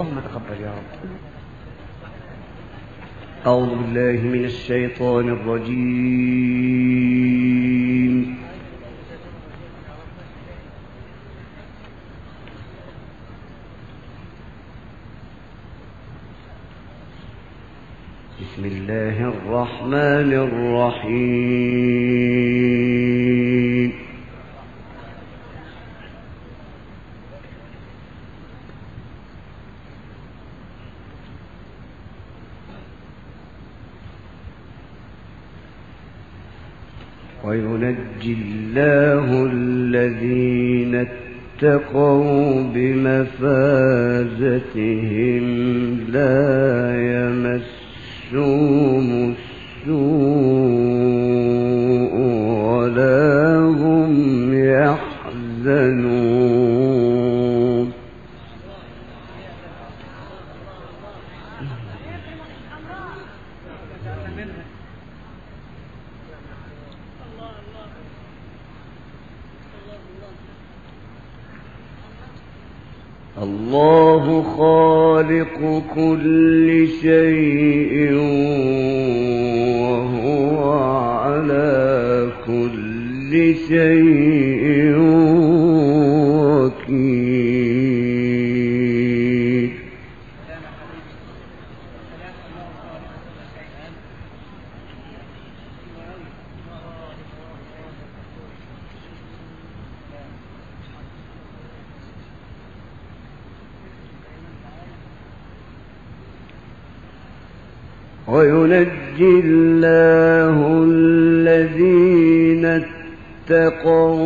اللهم تقبل يا رب. أعوذ بالله من الشيطان الرجيم. بسم الله الرحمن الرحيم. وينجي الله الذين اتقوا بمفازتهم لا يمسهم السوء وينجي الله الذين اتقوا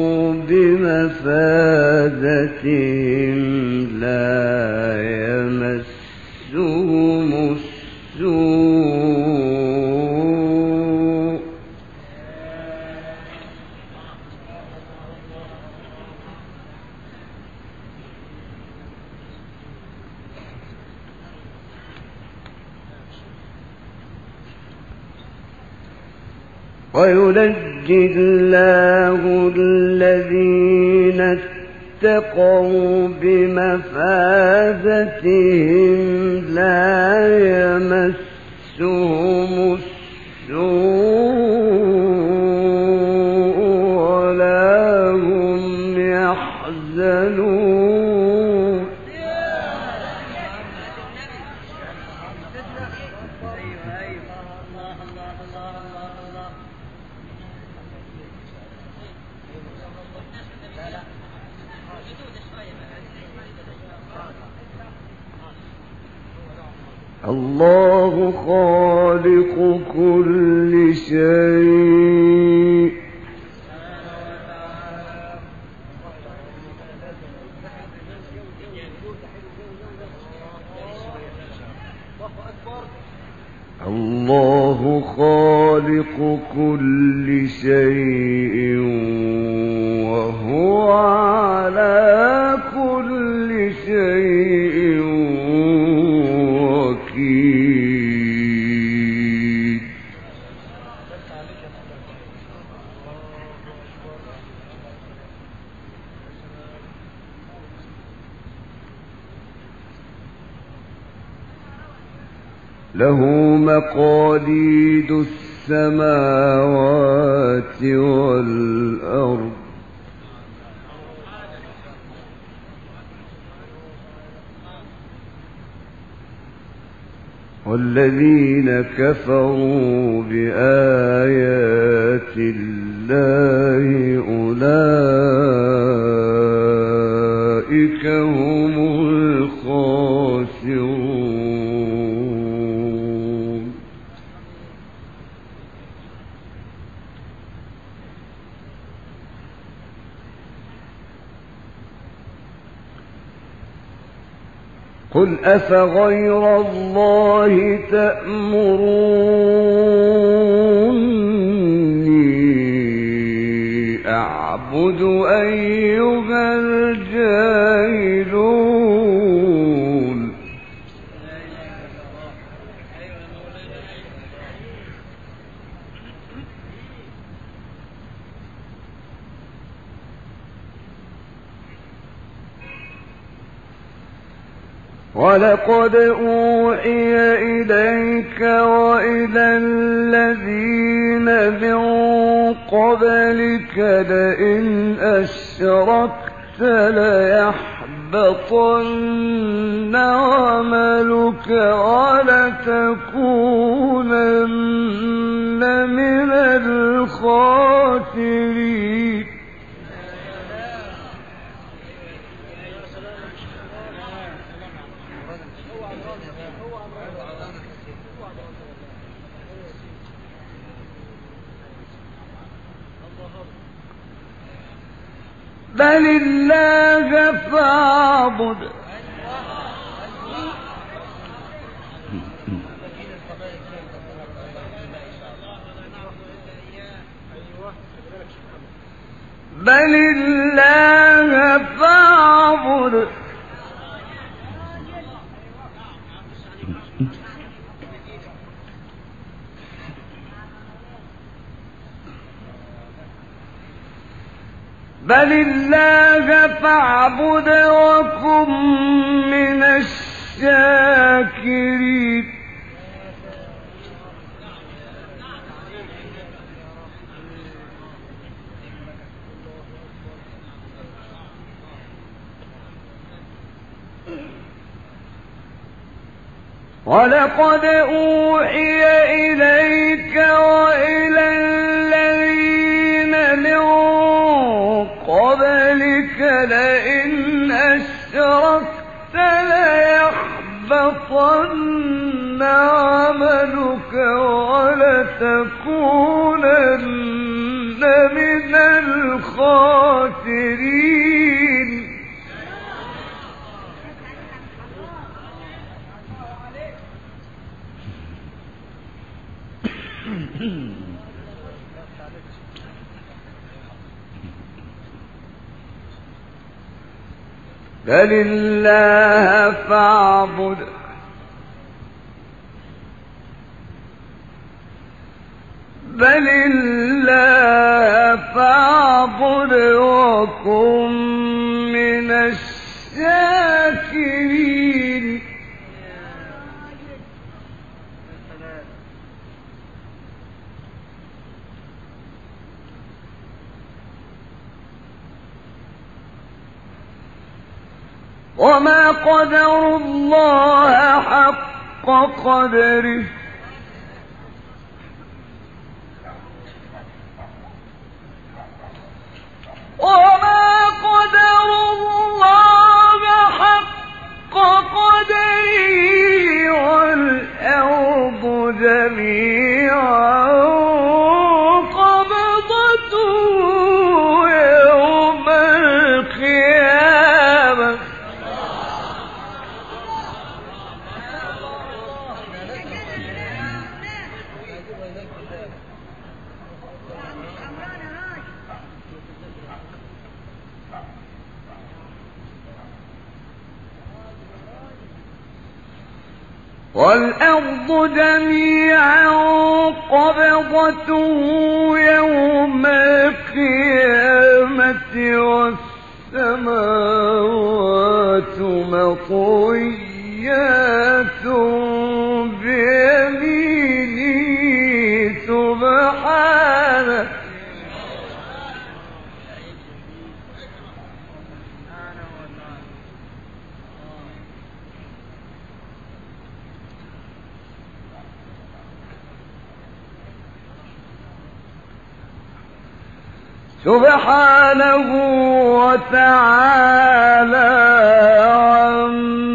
الله خالق كل شيء. مقاليد السماوات والأرض. والذين كفروا بآيات الله أولئك قل أفغير الله تأمروني أعبد أيها ولقد أوحي إليك وإلى الذين من قبلك لئن أشركت ليحبطن عملك ولتكونن من الخاسرين. بل الله فاعبد. بل الله فاعبد. بل الله فاعبد وكن من الشاكرين ولقد أوحي إليك وإلى الذين من قبلك لئن أشركت ليحبطن عملك ولتكونن من الخاسرين. بل الله فاعبد. بل الله فاعبد وكن من الشاكرين. وما قدر الله حق قدره وما قدر الله حق قدره والأرض جميعا قبضته يوم القيامة والسماوات مطويات سبحانه وتعالى عما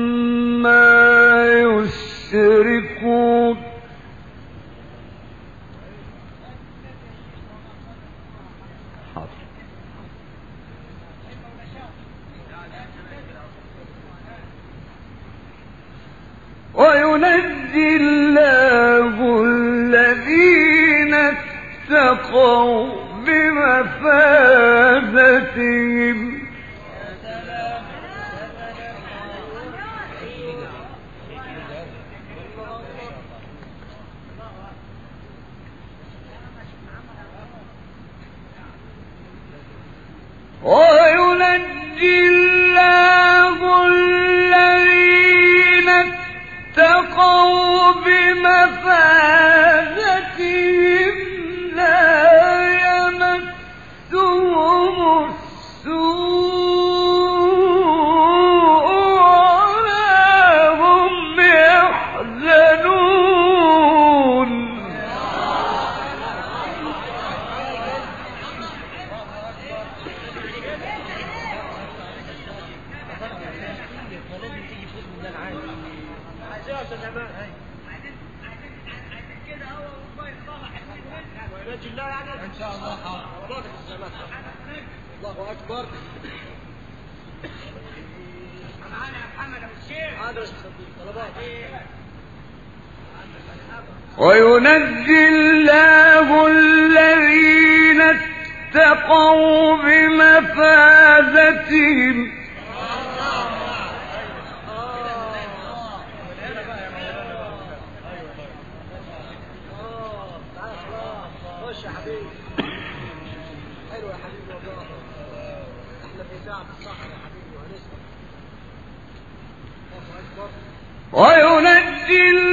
إن شاء الله حاضر. الله أكبر. معانا يا محمد أبو الشيخ. حاضر طلبات. وينجي الله الذين اتقوا بمفازتهم خش يا حبيبي حلو يا حبيبي والله إحنا في ساعه في الصحراء يا حبيبي وهنسمع الله اكبر وينجي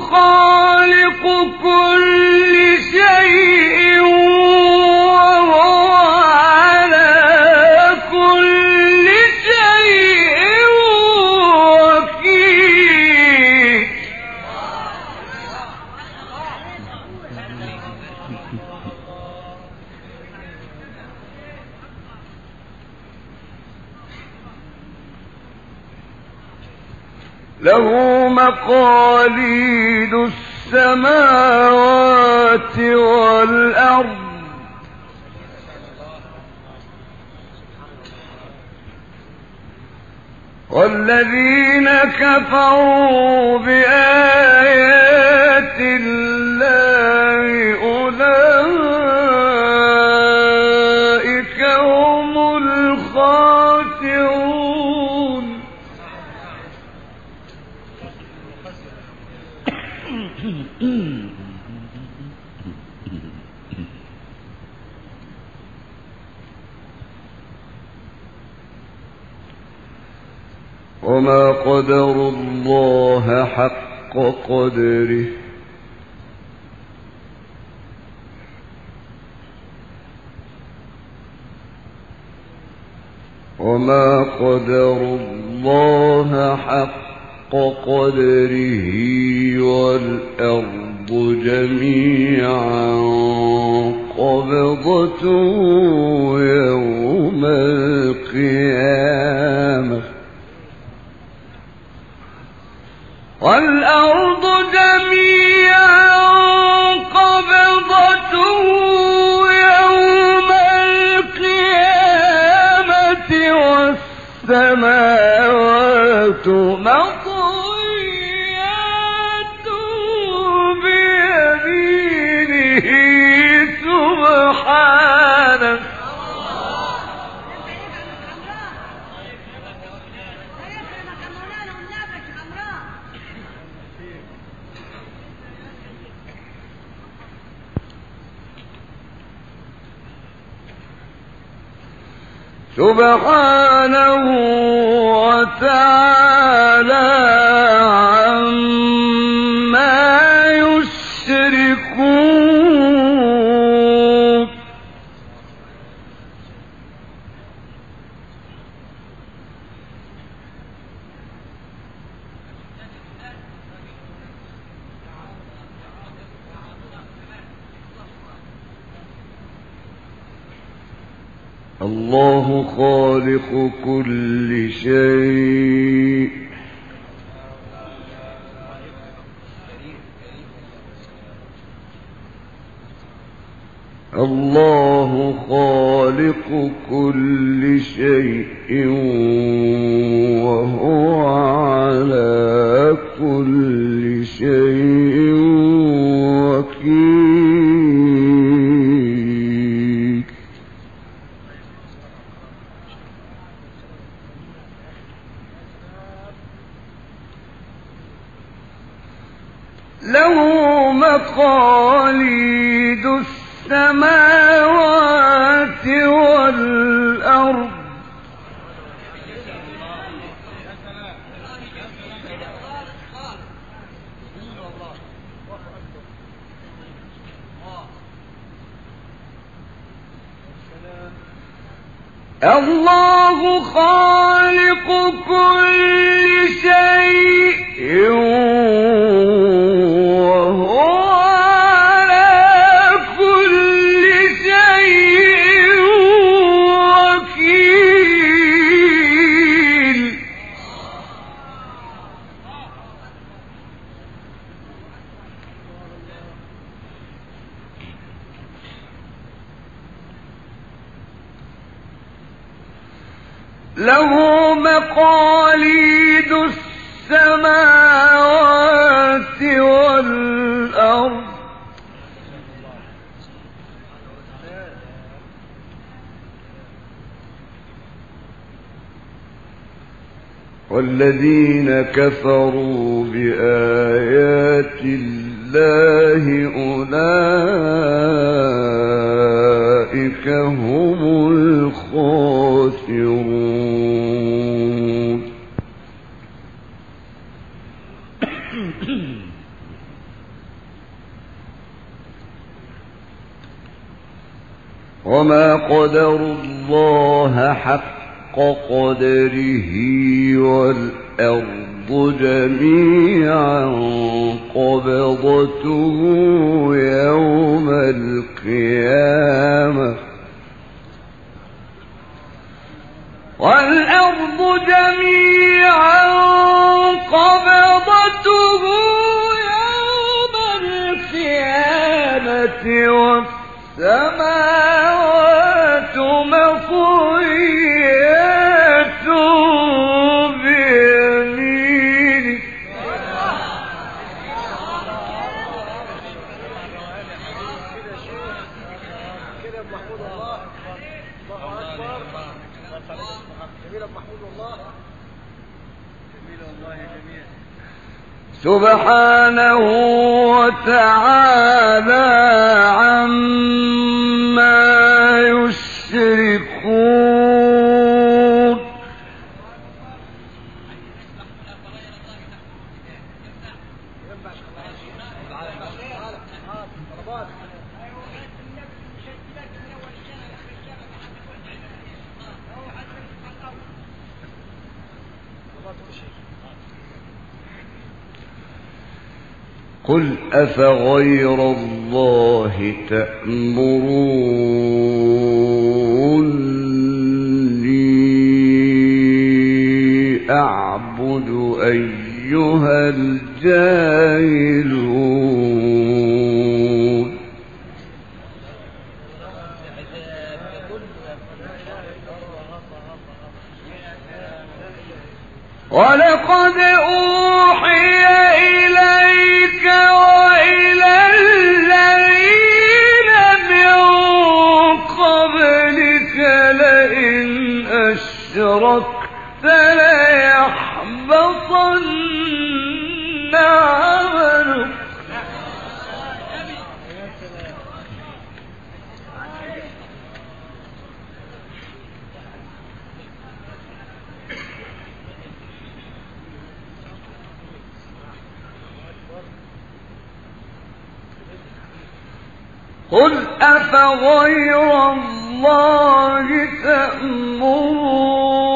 خالق كل مقاليد السماوات والأرض. والذين كفروا بآيات الله وما قدر الله حق قدره. وما قدر الله حق قدره والأرض جميعا قبضته يوم القيامة. والأرض جميعا سبحانه وتعالى عما يشركون الله خالق كل شيء الله خالق كل والذين كفروا بآيات الله أولئك هم الخاسرون. وما قدر الله حق قدره والأرض جميعا قبضته يوم القيامة. والأرض جميعا قبضته يوم القيامة والسماوات سبحانه وتعالى عما يشركون ينفع تعالى تعالى طلبات طلبات كل شيء قل أفغير الله تأمروني أعبد أيها الجاهلون. ولقد أوحي أشركت ليحبطن عملك قل أفغير الله تأمروني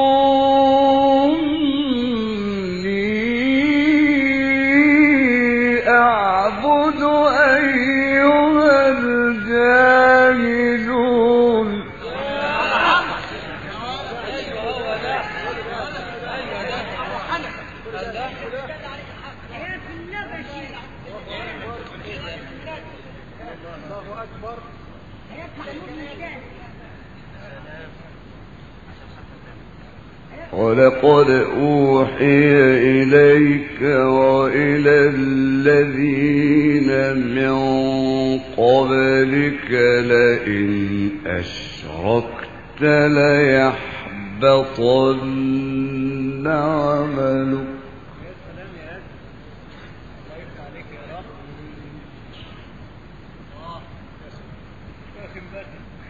ولقد أوحي إليك وإلى الذين من قبلك لئن أشركت ليحبطن عملك.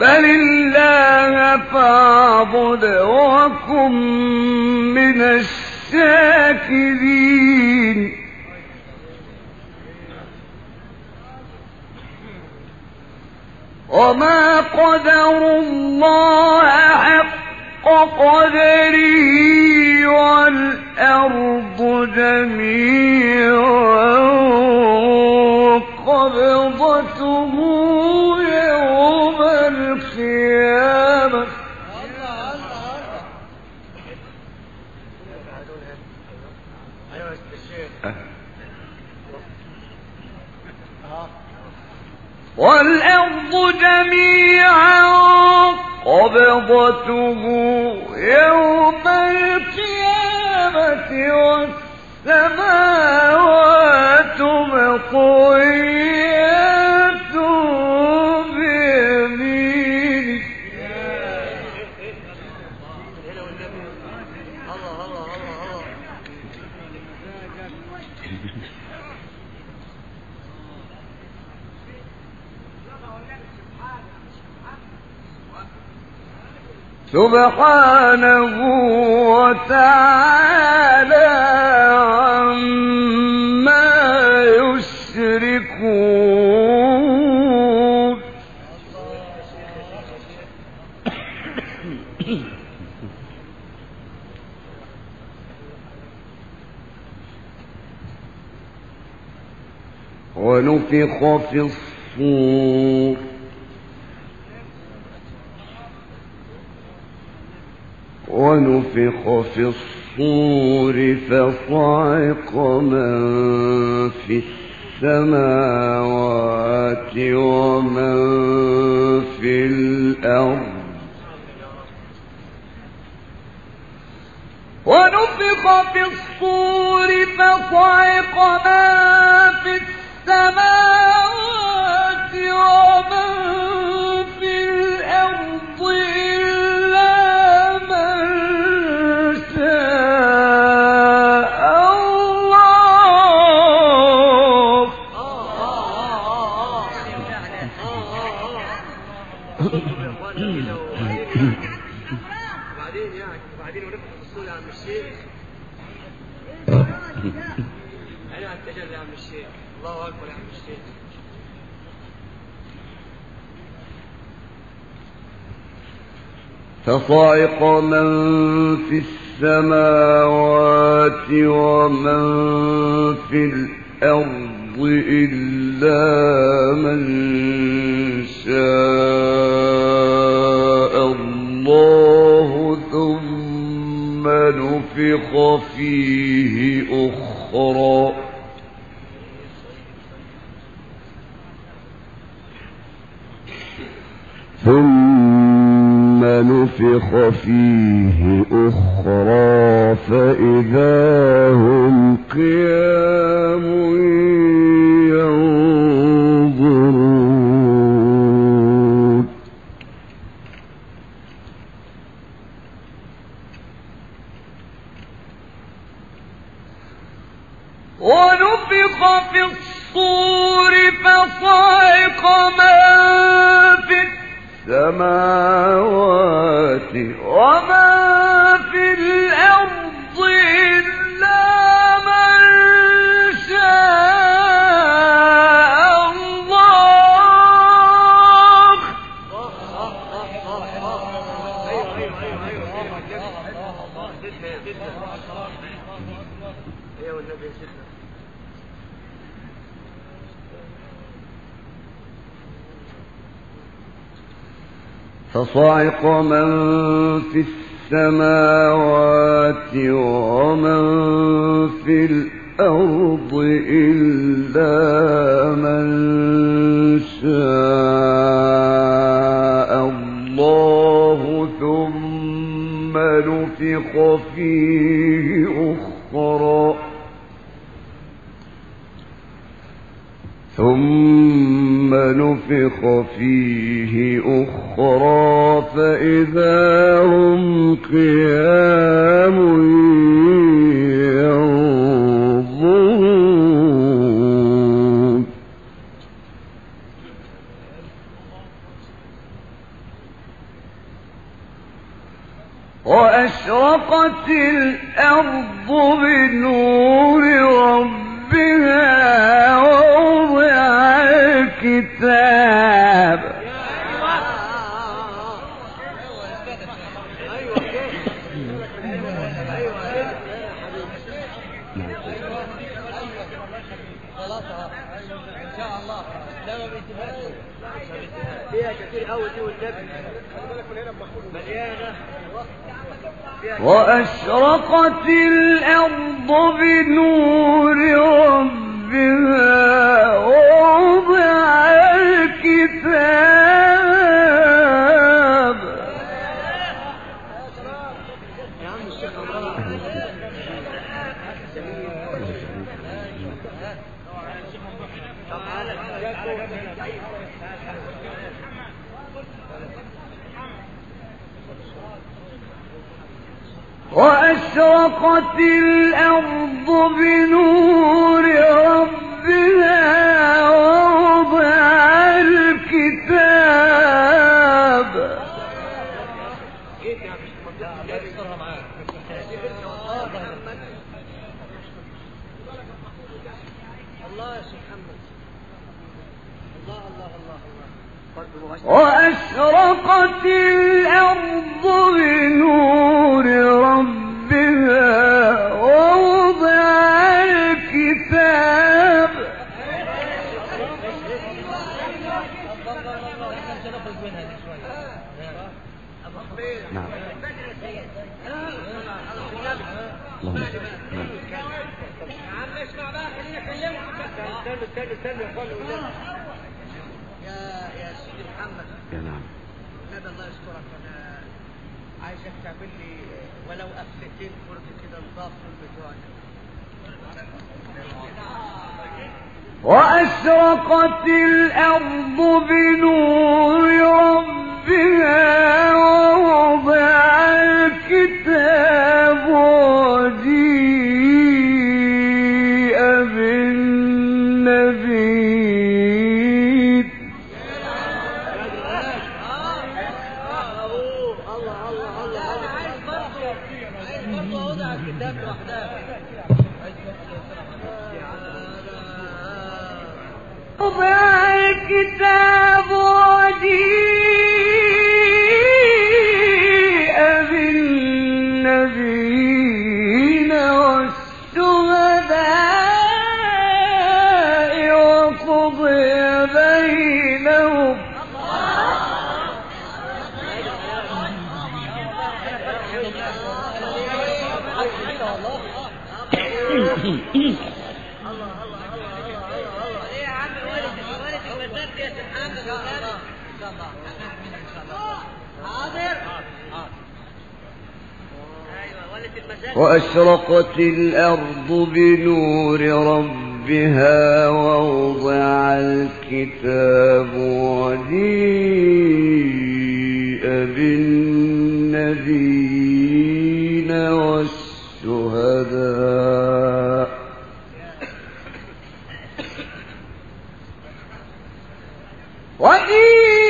بل الله فاعبد وكن من الشاكرين وما قدر الله حق قدره والأرض جميعا قبضته يوم القيامة أيوه يا الشيخ والأرض جميعا قبضته يوم القيامة والسماوات مطويات بيمينه هنا والنبي الله الله الله الله سبحانه وتعالى عما يشركون. ونفخ في الصور. ونفخ في الصور فصعق من في السماوات ومن في الأرض. ونفخ في الصور فصعق من في السماوات فصعق من في السماوات ومن في الأرض إلا من شاء الله ثم نفخ فيه أخرى ثم نفخ فيه أخرى فإذا هم قيام ينظرون. ونفخ في الصور فصعق في السماوات فصعق من في السماوات ومن في الأرض إلا من شاء الله ثم نفخ فيه أخرى. ثم نفخ فيه أخرى. فإذا هم قيام ينظرون. وأشرقت الأرض بنور ربها ووضع الكتاب أيوه كده أيوه كده خلاص ان شاء الله لا ما بيتبقاش فيها كتير قوي دي والنبي مليانه وأشرقت الأرض بنور ربها. وأشرقت الأرض بنور ربها ووضع الكتاب. جيت يا عم نعم يا عم اسمع بقى خليني اكلمك استنى استنى استنى يا. يا سيدي محمد يا نعم نبي الله يسترك أنا عايزك تعمل لي ولو قفلتين فرد كده نضاف من بتوعك وأشرقت الأرض بنور ربها وأشرقت الأرض بنور ربها ووضع الكتاب وجيء بالنبيين والشهداء. وجيء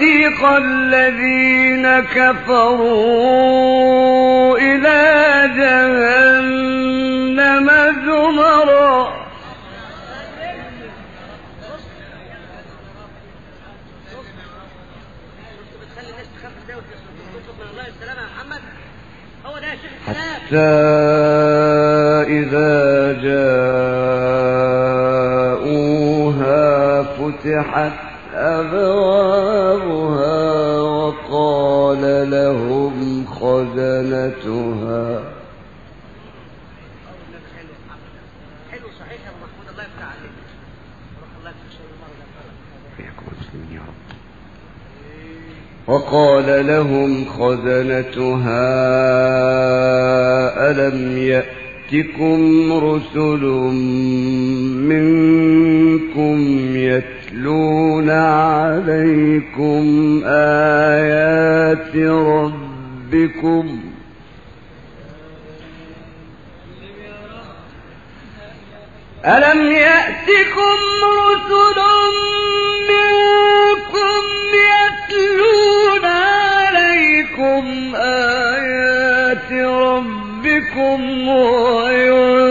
وسيق الذين كفروا إلى جهنم زمرا. حتى إذا جاءوها فتحت أبواب لهم خزنتها. وقال لهم خزنتها ألم يأتكم رسل منكم يتلون عليكم آيات ربكم. ألم يأتكم رسل منكم يتلون عليكم آيات ربكم وينذرون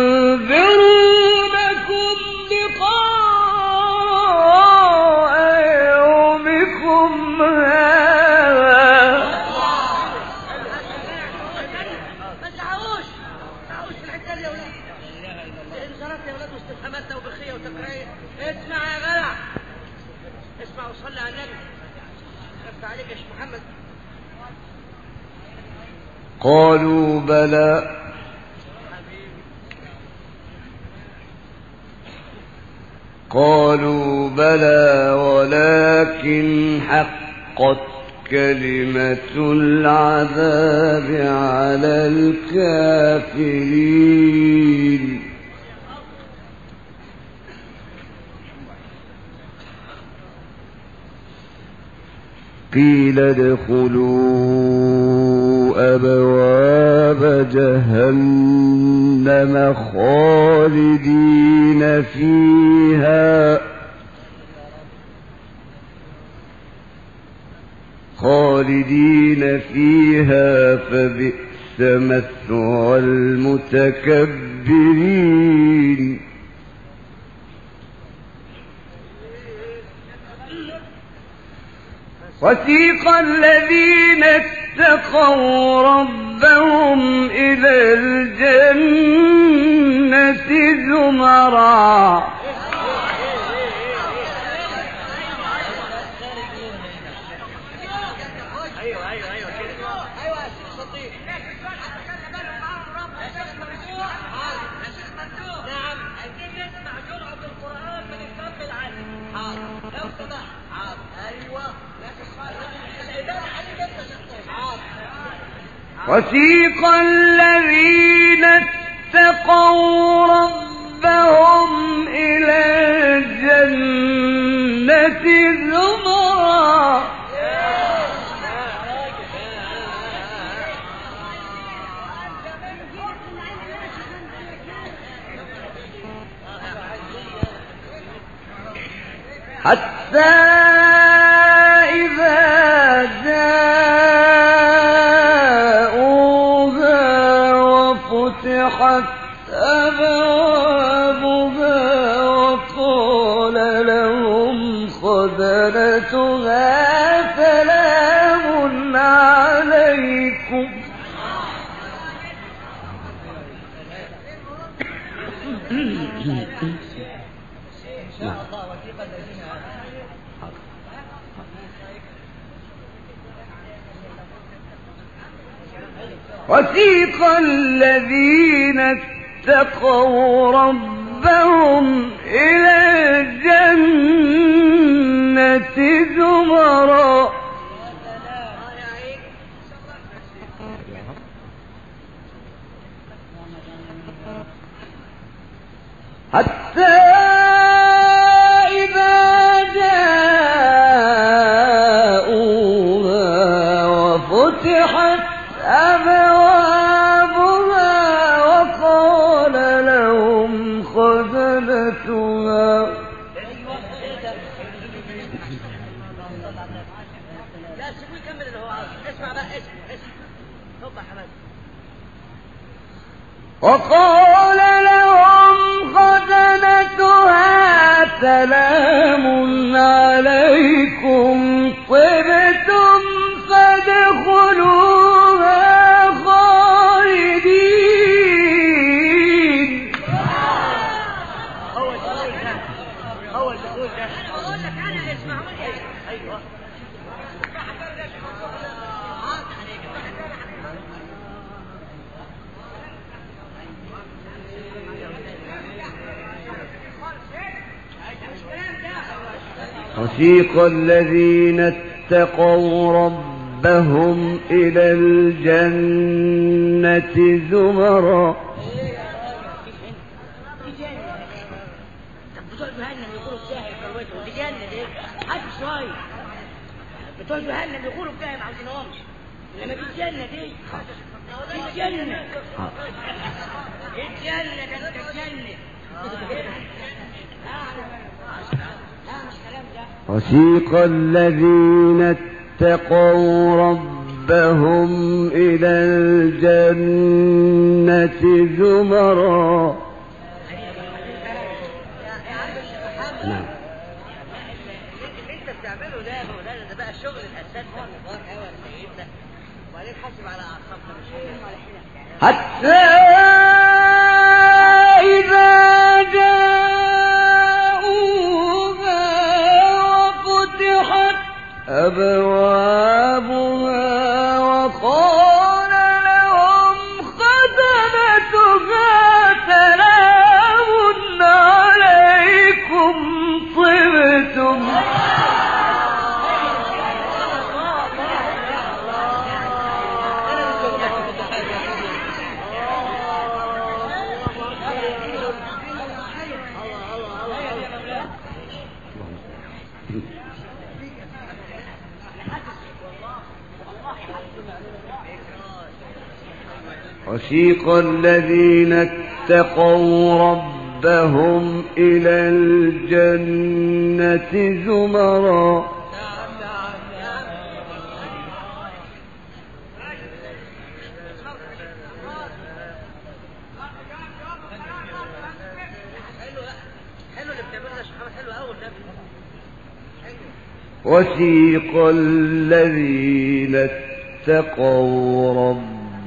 قالوا بلى. قالوا بلى ولكن حقت كلمة العذاب على الكافرين. قيل ادخلوا أبواب جهنم خالدين فيها. خالدين فيها فبئس مثوى المتكبرين. وسيق الذين اتقوا ربهم إلى الجنة زمرًا. وسيق الذين اتقوا ربهم إلى الجنة زمرا. حتى إذا جاء سلام عليكم. وثيق الذين اتقوا ربهم إلى الجنة. زمرا. حتى وقال لهم خزنتها سلام عليكم طبتم وسيق الذين اتقوا ربهم إلى الجنة زمرا. بتوع جهنم يقولوا بتاعي ما عاوزينهمش انما دي الجنة دي. ده انت الجنة لا مش كلام ده وسيق الذين اتقوا ربهم إلى الجنة زمرا. نعم. انت بتعمله ده ده بقى وبعدين حاسب على حتى إذا جاءوها وفتحت وسيق الذين اتقوا ربهم إلى الجنة زمرا. وسيق الذين اتقوا ربهم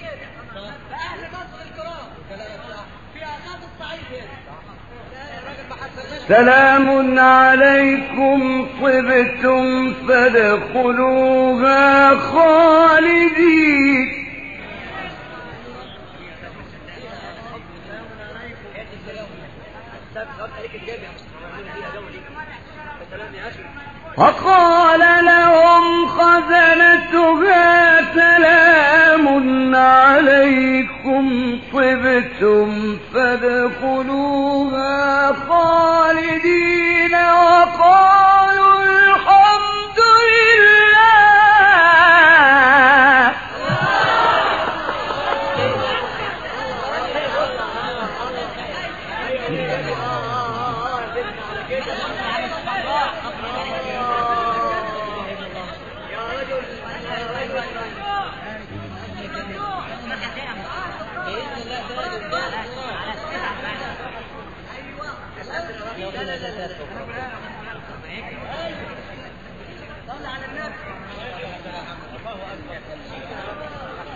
كده فأهل مصر الكرام. في الصعيد هنا. سلام عليكم. طبتم فادخلوها خالدين. وقال لهم خزنتها سلام عليكم طبتم فادخلوها خالدين وقالوا الحمد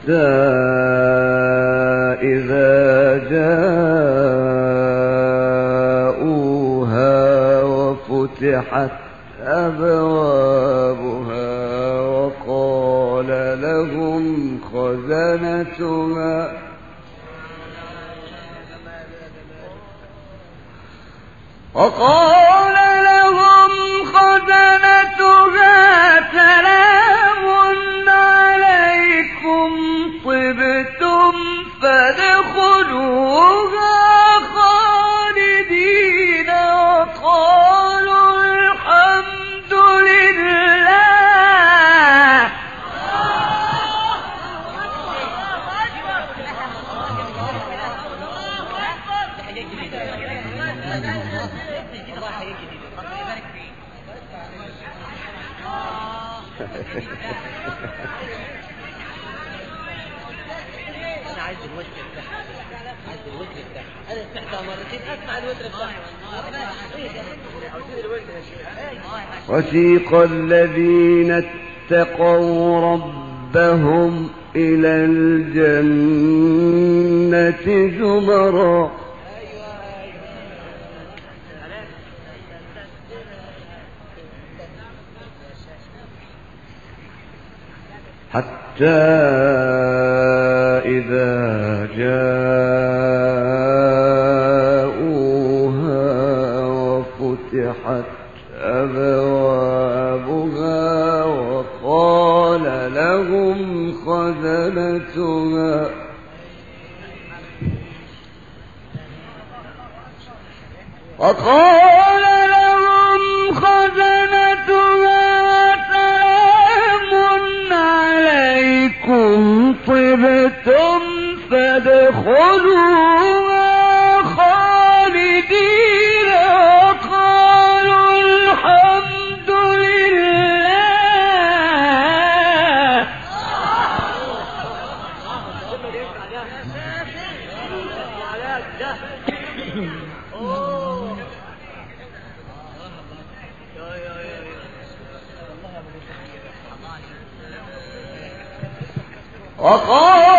حتى إذا جاءوها وفتحت أبوابها وقال لهم خزنتها. وقال وسيق الذين اتقوا ربهم إلى الجنة زمرا. حتى إذا جاءوها أبوابها وقال لهم خزنتها. وقال لهم خزنتها سلام عليكم طبتم فادخلوها وقالوا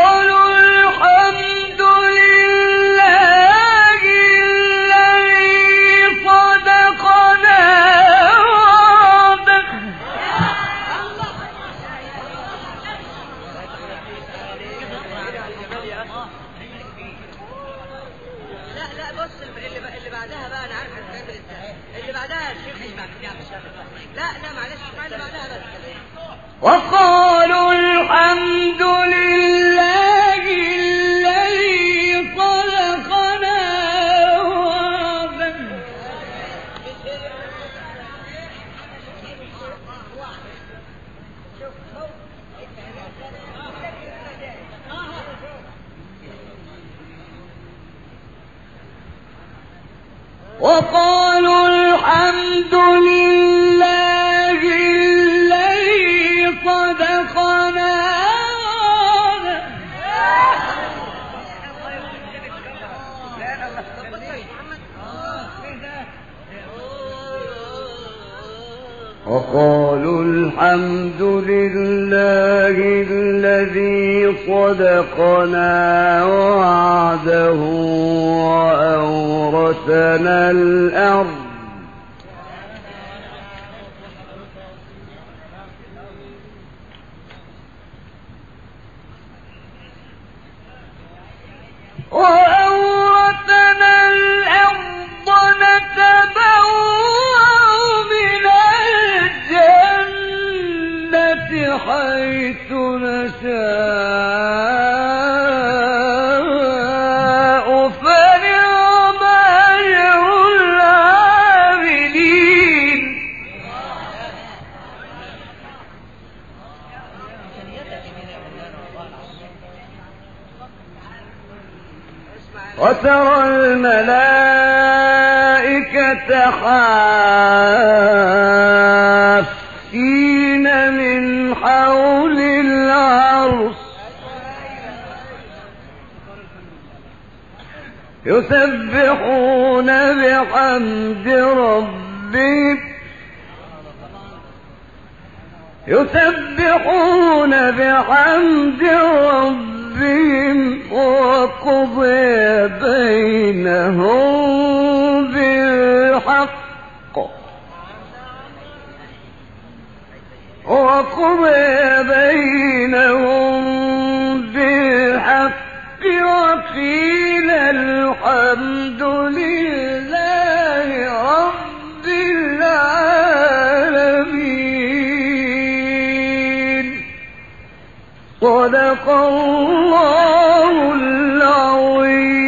نشاء. بحمد ربهم يسبحون بحمد ربهم وقضي بينهم بالحق وقضي بينهم بالحق وقيل الحمد صدق الله العظيم.